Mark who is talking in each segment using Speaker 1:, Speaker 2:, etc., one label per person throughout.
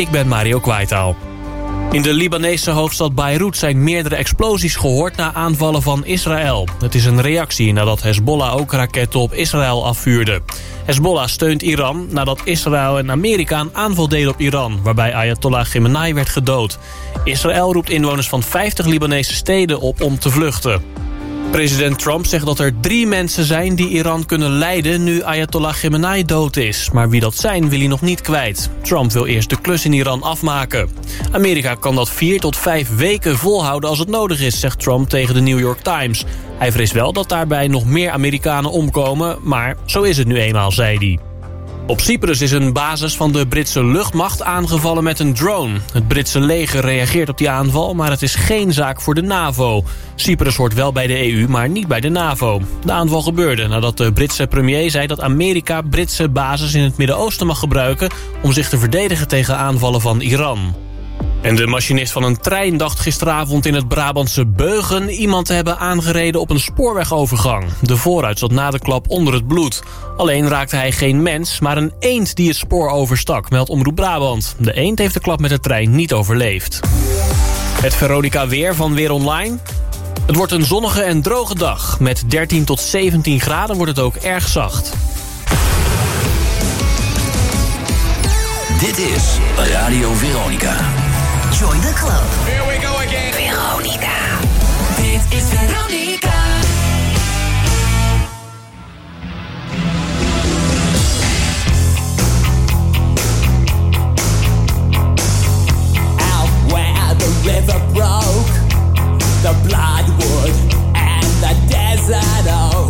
Speaker 1: Ik ben Mario Kwaitaal. In de Libanese hoofdstad Beirut zijn meerdere explosies gehoord... na aanvallen van Israël. Het is een reactie nadat Hezbollah ook raketten op Israël afvuurde. Hezbollah steunt Iran nadat Israël en Amerika een aanval deden op Iran... waarbij Ayatollah Khamenei werd gedood. Israël roept inwoners van 50 Libanese steden op om te vluchten. President Trump zegt dat er drie mensen zijn die Iran kunnen leiden... nu Ayatollah Khamenei dood is. Maar wie dat zijn wil hij nog niet kwijt. Trump wil eerst de klus in Iran afmaken. Amerika kan dat vier tot vijf weken volhouden als het nodig is... zegt Trump tegen de New York Times. Hij vreest wel dat daarbij nog meer Amerikanen omkomen... maar zo is het nu eenmaal, zei hij. Op Cyprus is een basis van de Britse luchtmacht aangevallen met een drone. Het Britse leger reageert op die aanval, maar het is geen zaak voor de NAVO. Cyprus hoort wel bij de EU, maar niet bij de NAVO. De aanval gebeurde nadat de Britse premier zei dat Amerika Britse basis in het Midden-Oosten mag gebruiken... om zich te verdedigen tegen aanvallen van Iran. En de machinist van een trein dacht gisteravond in het Brabantse Beugen... iemand te hebben aangereden op een spoorwegovergang. De vooruit zat na de klap onder het bloed. Alleen raakte hij geen mens, maar een eend die het spoor overstak, meldt Omroep Brabant. De eend heeft de klap met de trein niet overleefd. Het Veronica Weer van Weer Online. Het wordt een zonnige en droge dag. Met 13 tot 17 graden wordt het ook erg zacht.
Speaker 2: Dit is Radio Veronica.
Speaker 3: Join the club.
Speaker 4: Here we go again.
Speaker 3: Veronica. Dit is Veronica.
Speaker 5: Out where the river broke, the bloodwood and the desert oak,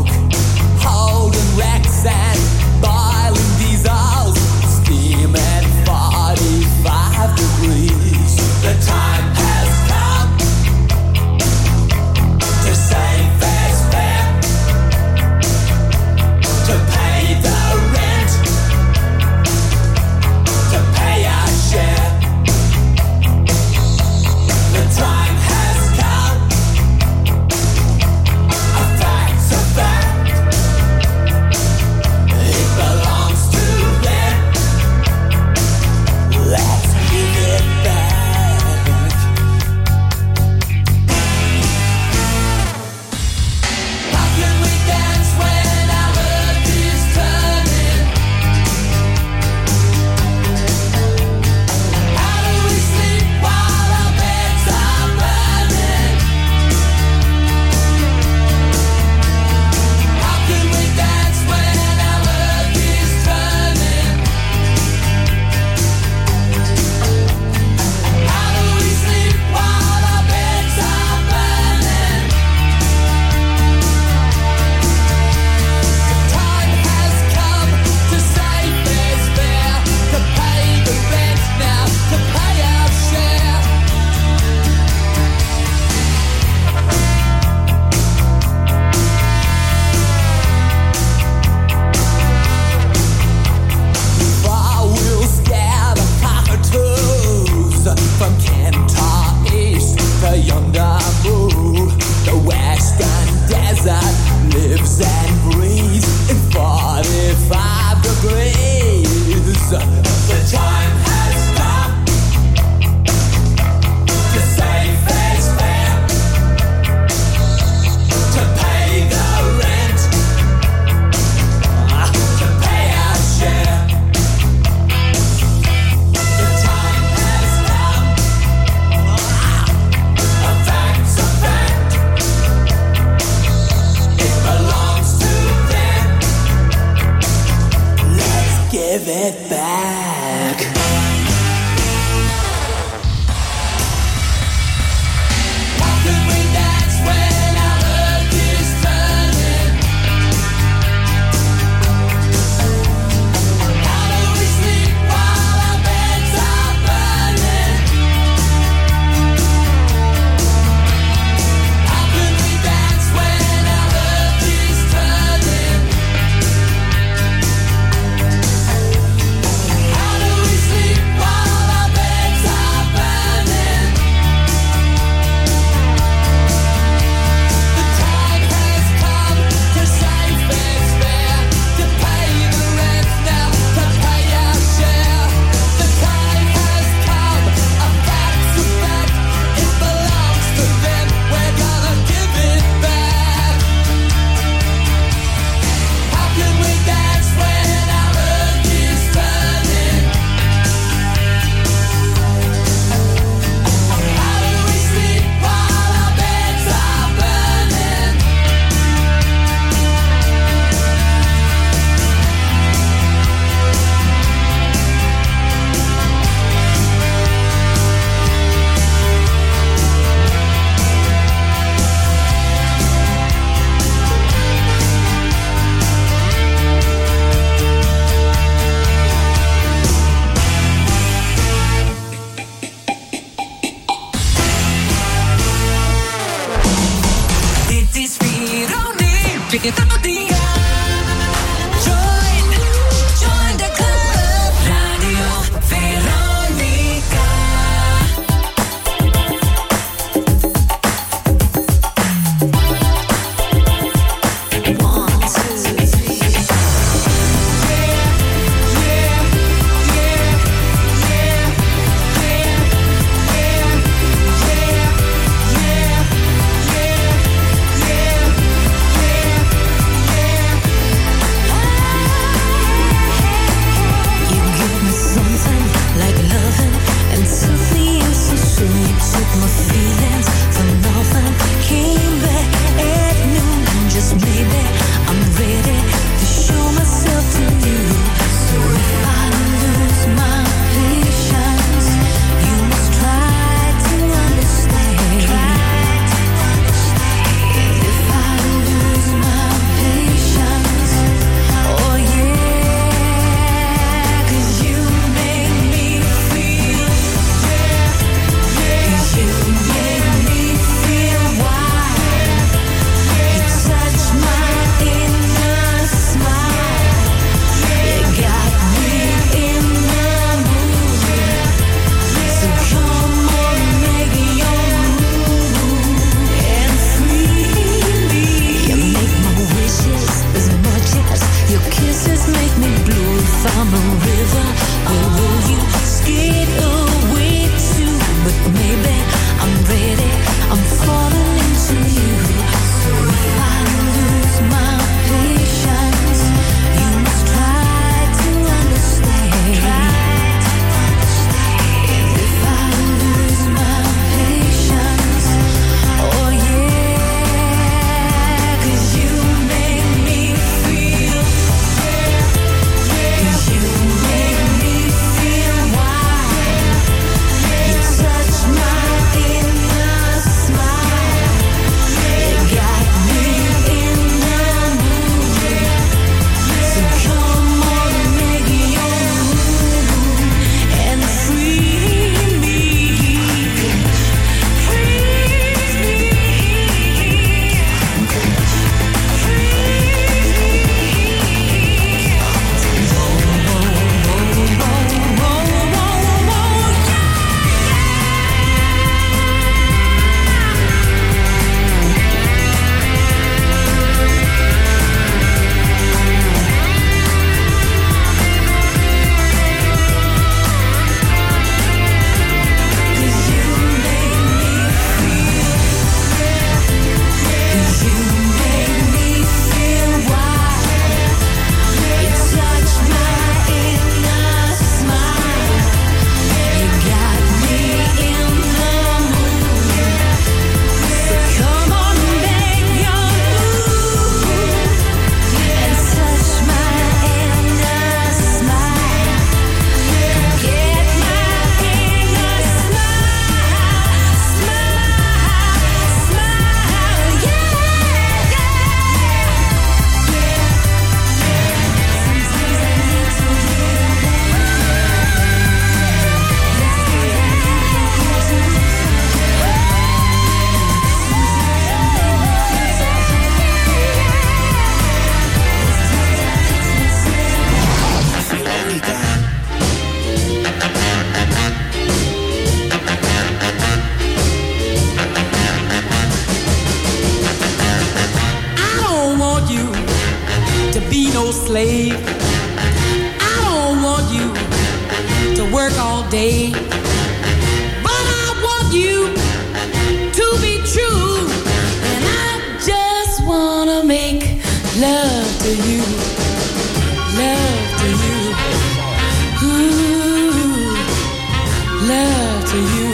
Speaker 6: love to you.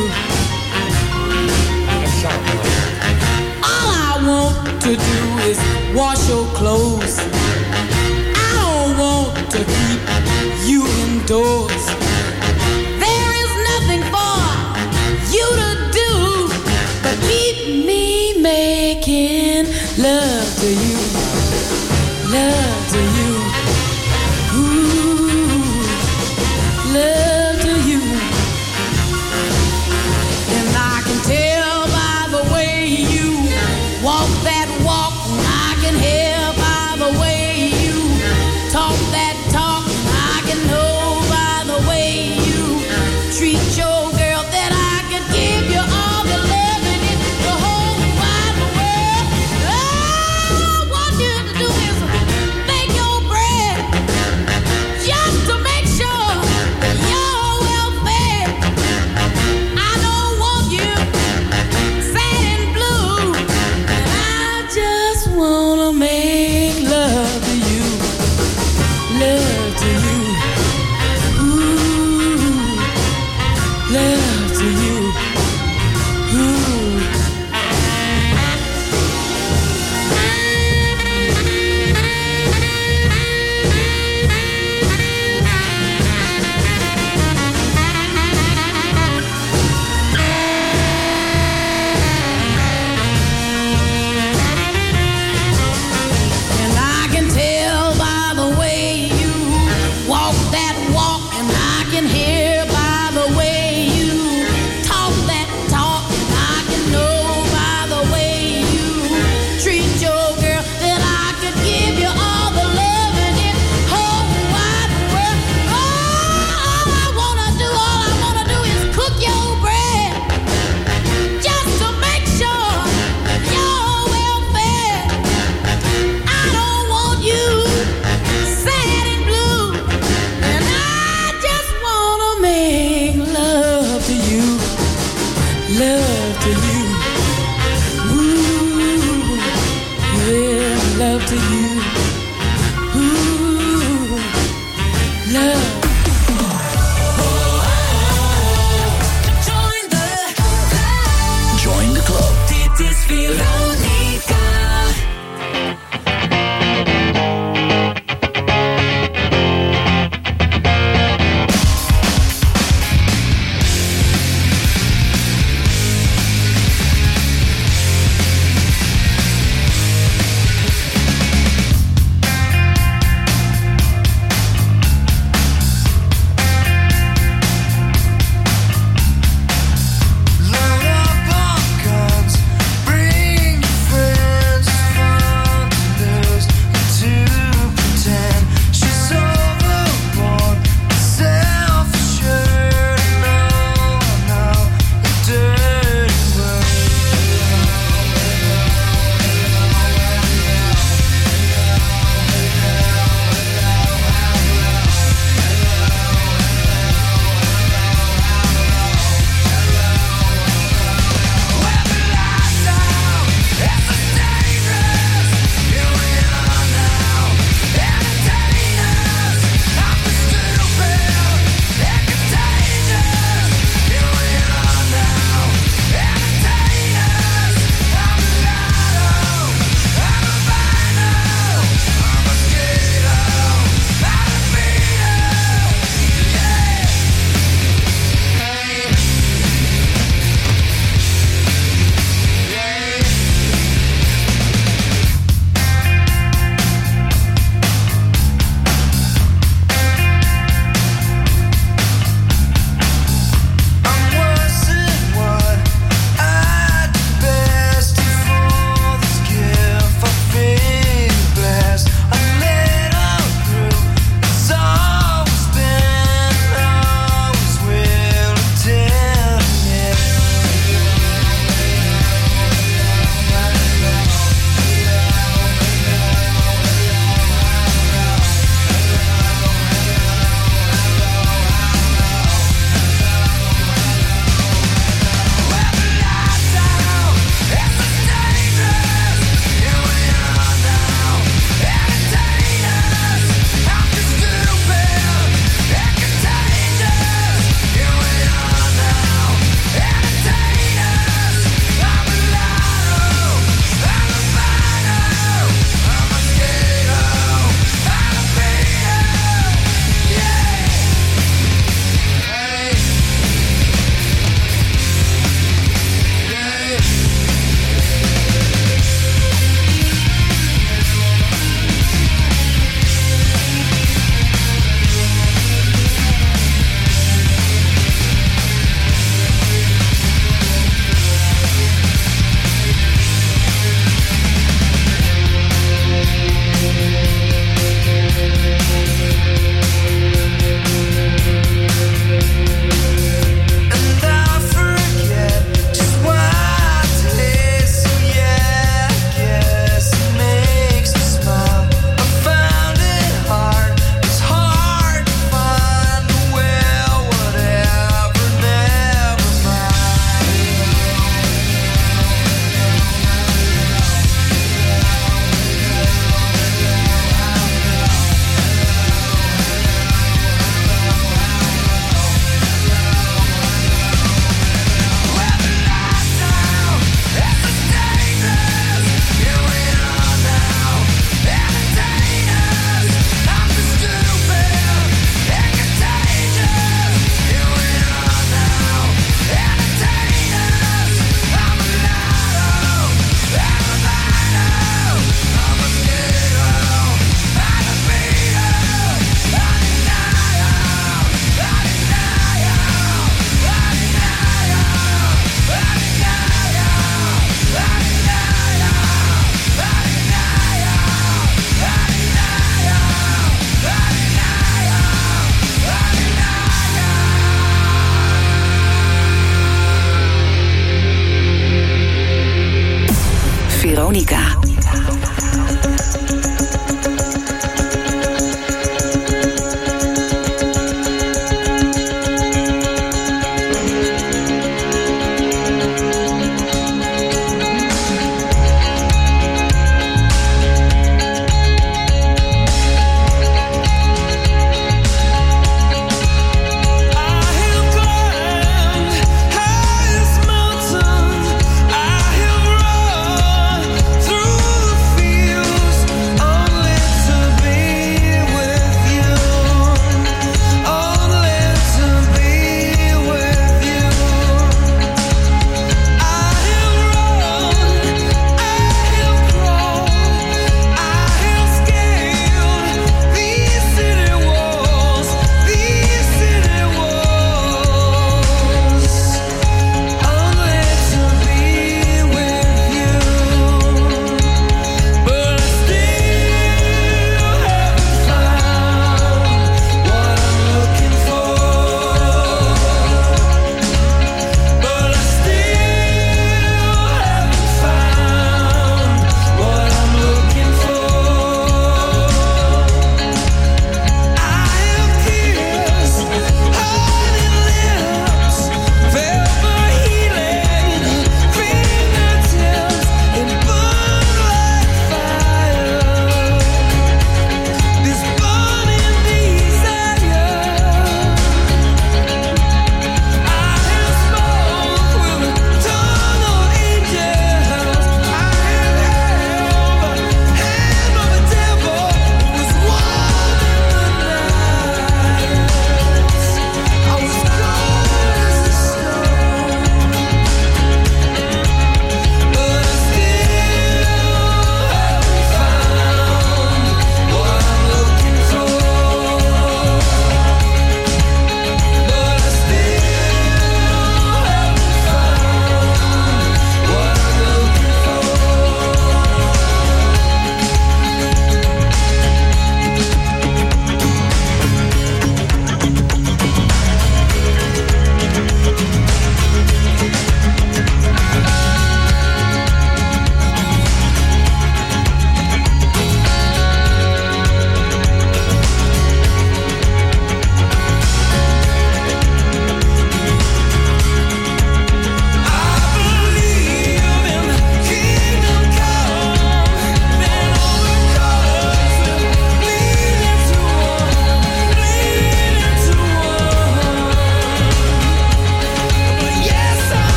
Speaker 6: All I want to do is wash your clothes. I don't want to keep you indoors.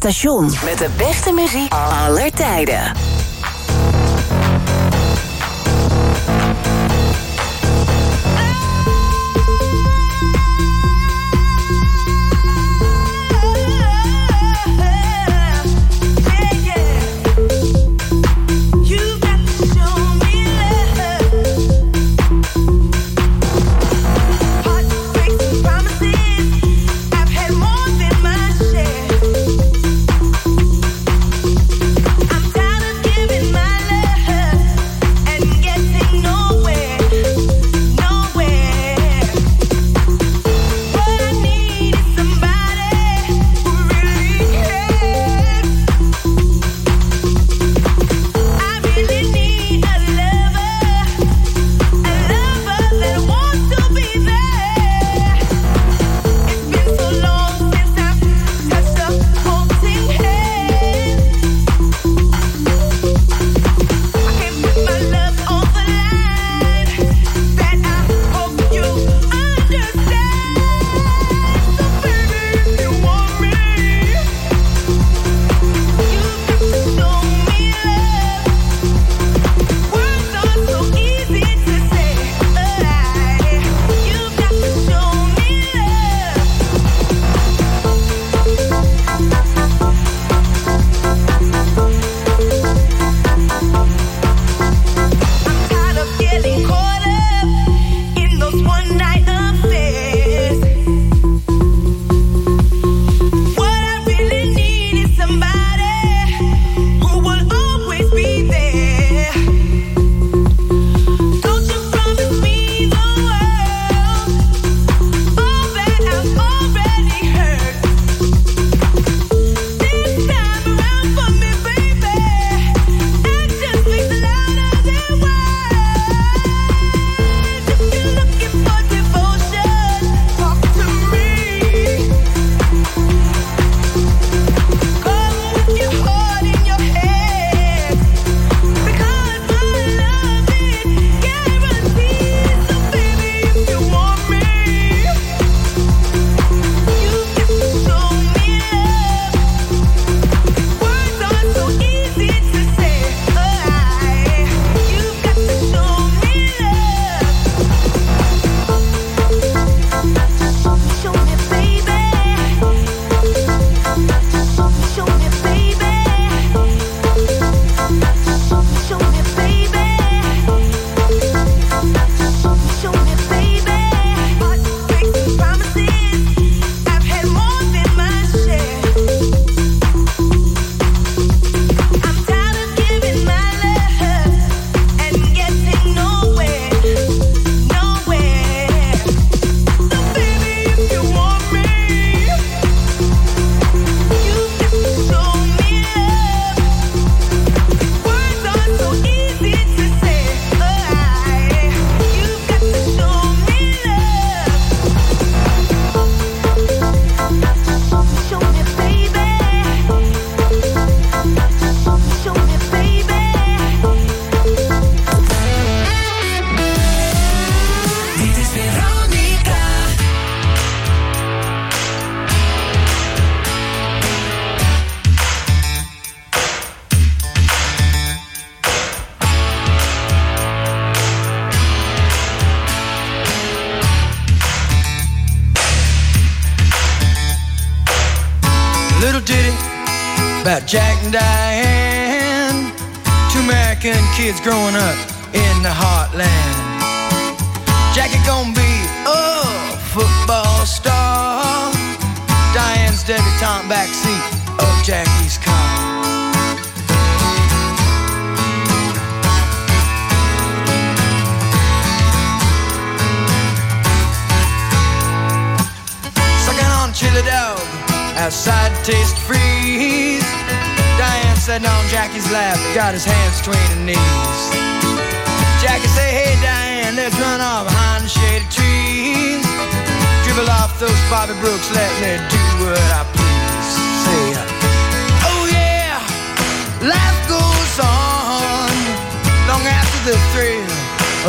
Speaker 7: Station met de beste muziek aller tijden.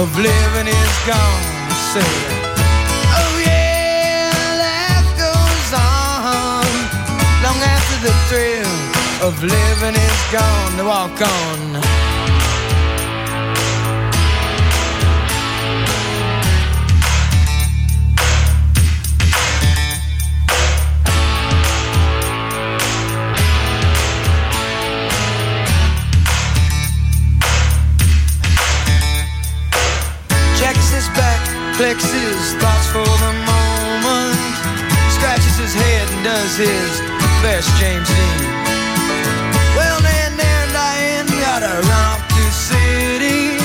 Speaker 3: of
Speaker 8: living is gone. Say, oh yeah, life goes on long after the thrill of living is gone. To walk on. is, best James Dean. Well, then there Diane gotta run off to city.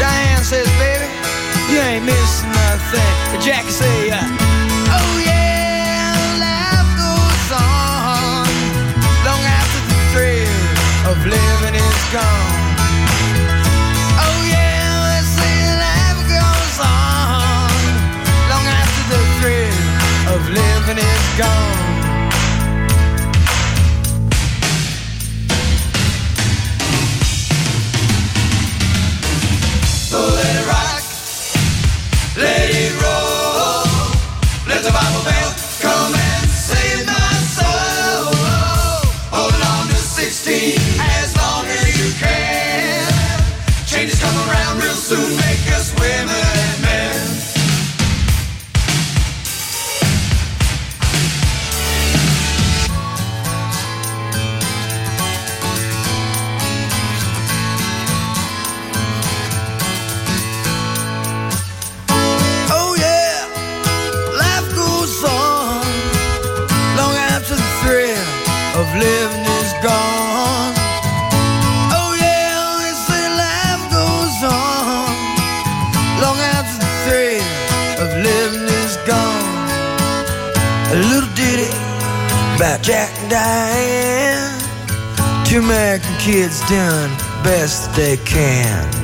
Speaker 8: Diane says, baby, you ain't missing nothing. But Jackie say, uh, oh yeah, life goes on. Long after the thrill of living is gone. living is gone. dying. Two American kids doing best they can.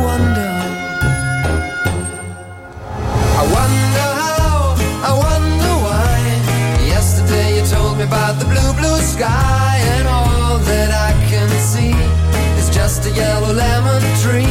Speaker 9: about the blue, blue sky, and all that I can see is just a yellow lemon tree.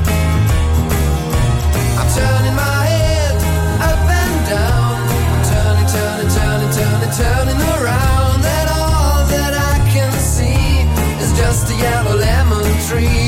Speaker 9: the yellow lemon tree.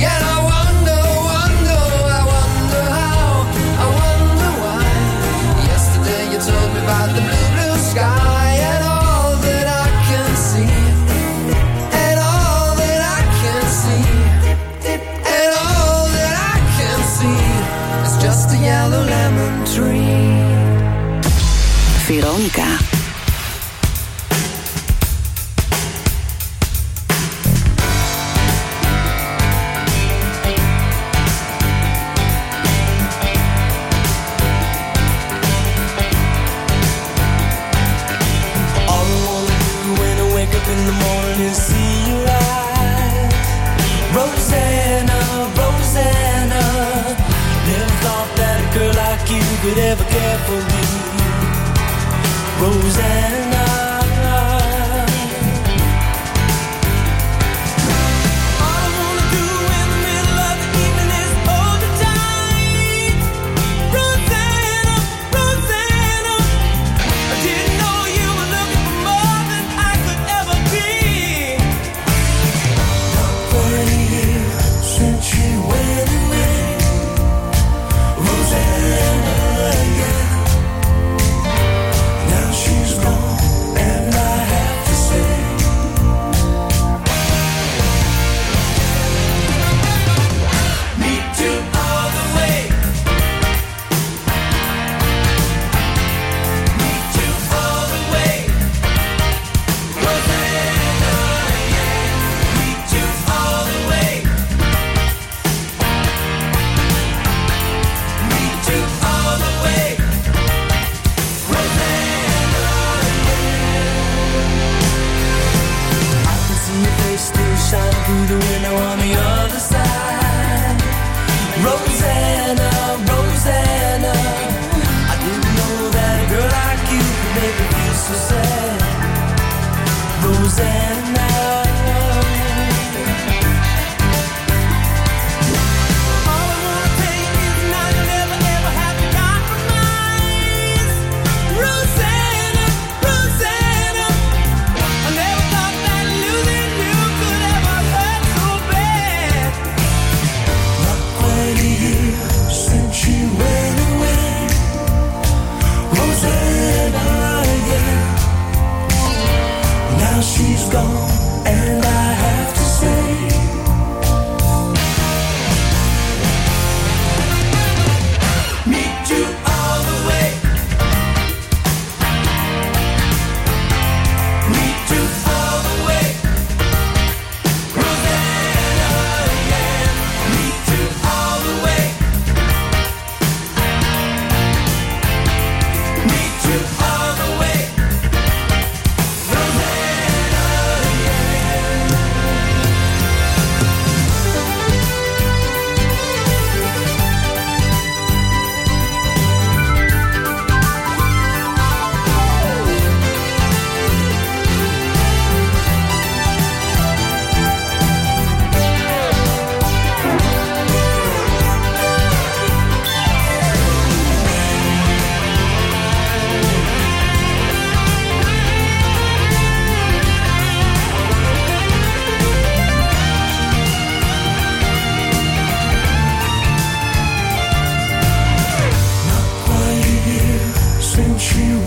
Speaker 10: century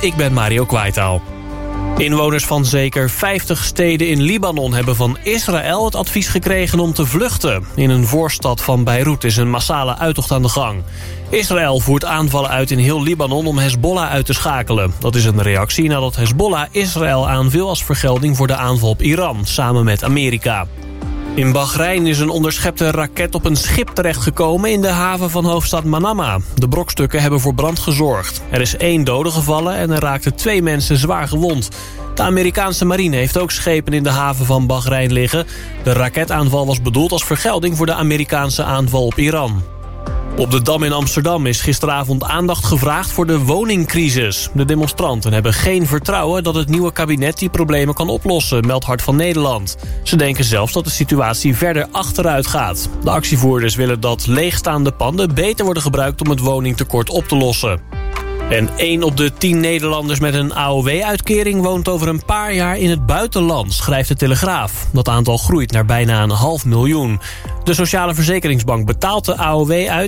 Speaker 10: ik ben Mario Kwaitaal. Inwoners van zeker 50 steden in Libanon hebben van Israël het advies gekregen om te vluchten. In een voorstad van Beirut is een massale uitocht aan de gang. Israël voert aanvallen uit in heel Libanon om Hezbollah uit te schakelen. Dat is een reactie nadat Hezbollah Israël aanviel als vergelding voor de aanval op Iran, samen met Amerika.
Speaker 1: In Bahrein is een onderschepte raket op een schip terechtgekomen in de haven van hoofdstad Manama. De brokstukken hebben voor brand gezorgd. Er is één dode gevallen en er raakten twee mensen zwaar gewond. De Amerikaanse marine heeft ook schepen in de haven van Bahrein liggen. De raketaanval was bedoeld als vergelding voor de Amerikaanse aanval op Iran. Op de Dam in Amsterdam is gisteravond aandacht gevraagd voor de woningcrisis. De demonstranten hebben geen vertrouwen dat het nieuwe kabinet die problemen kan oplossen, meldt Hart van Nederland. Ze denken zelfs dat de situatie verder achteruit gaat. De actievoerders willen dat leegstaande panden beter worden gebruikt om het woningtekort op te lossen. En 1 op de 10 Nederlanders met een AOW-uitkering woont over een paar jaar in het buitenland, schrijft de Telegraaf. Dat aantal groeit naar bijna een half miljoen. De Sociale Verzekeringsbank betaalt de AOW uit